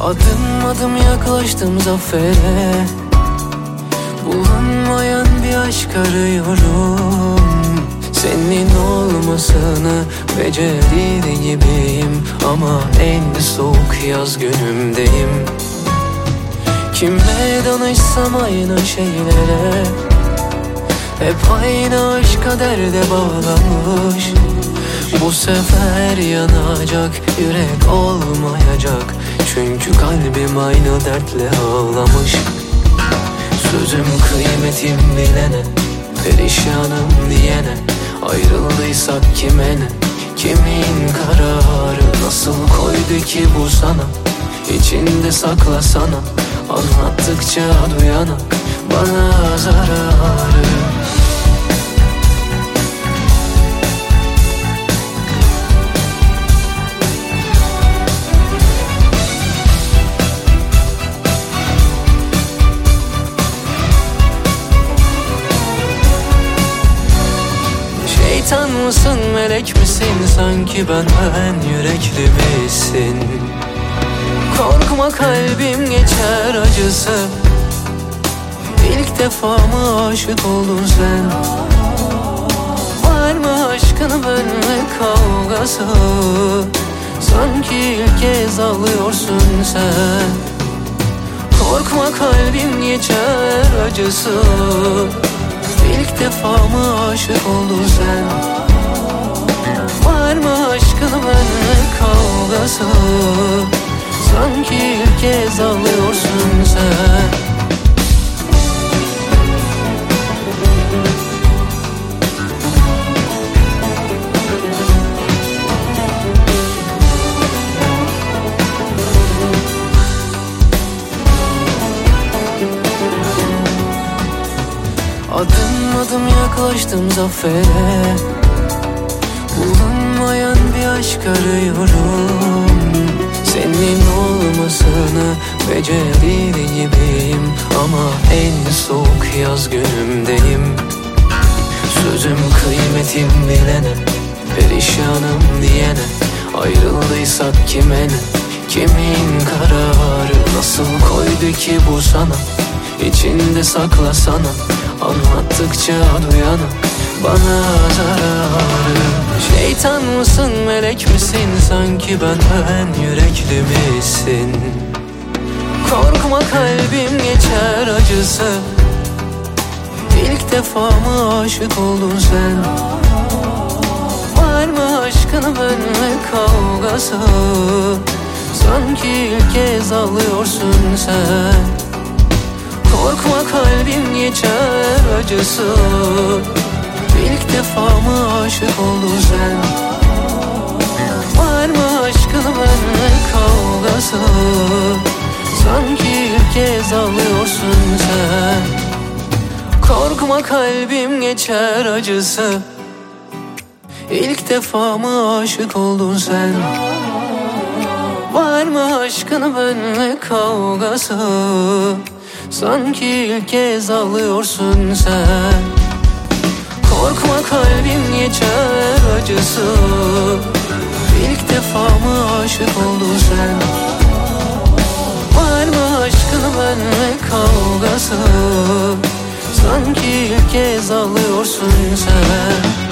Adım adım yaklaştım zafere. Bulunmayan bir aşk arıyorum. Senin olmasını becerir gibiyim. Ama en soğuk yaz günümdeyim. Kime danışsam aynı şeylere. Hep aynı aşka derde bağlamış Bu sefer yanacak yürek olmayacak Çünkü kalbim aynı dertle ağlamış. Sözüm kıymetim bilene Perişanım diyene Ayrıldıysak kime ne Kimin kararı Nasıl koydu ki bu sana? İçinde saklasana Anlattıkça duyana Bana zararı Şeytan mısın melek misin? Sanki benden yürekli misin? Korkma kalbim geçer acısı. İlk defa mı aşık oldun sen? Var mı aşkın benimle kavgası? Sanki ilk kez alıyorsun sen. Korkma kalbim geçer acısı İlk defa mı aşık oldun sen Var mı aşkın benimle kavgası? Sanki ilk kez alıyorsun sen Adım yaklaştım zafere. Bulunmayan bir aşk arıyorum. Senin olmasını becerir gibiyim Ama en soğuk yaz günümdeyim. Sözüm kıymetim bilene Perişanım diyene. Ayrıldıysak kime ne? Kimin kararı? Nasıl koydu ki bu sana İçinde saklasana Anlattıkça duyana Bana zararı Şeytan mısın melek misin? Sanki benden yürekli misin? Korkma kalbim geçer acısı. İlk defa mı aşık oldun sen? Var mı aşkın benimle kavgası? Sanki ilk kez alıyorsun sen Korkma kalbim geçer acısı. İlk defa mı aşık oldun sen? Var mı aşkın benimle kavgası? Sanki ilk kez alıyorsun sen. Korkma kalbim geçer acısı. İlk defa mı aşık oldun sen? Var mı aşkın benimle kavgası Sanki ilk kez alıyorsun sen. Korkma kalbim geçer acısı. İlk defa mı aşık oldun sen? Var mı aşkın benimle kavgası? Sanki ilk kez alıyorsun sen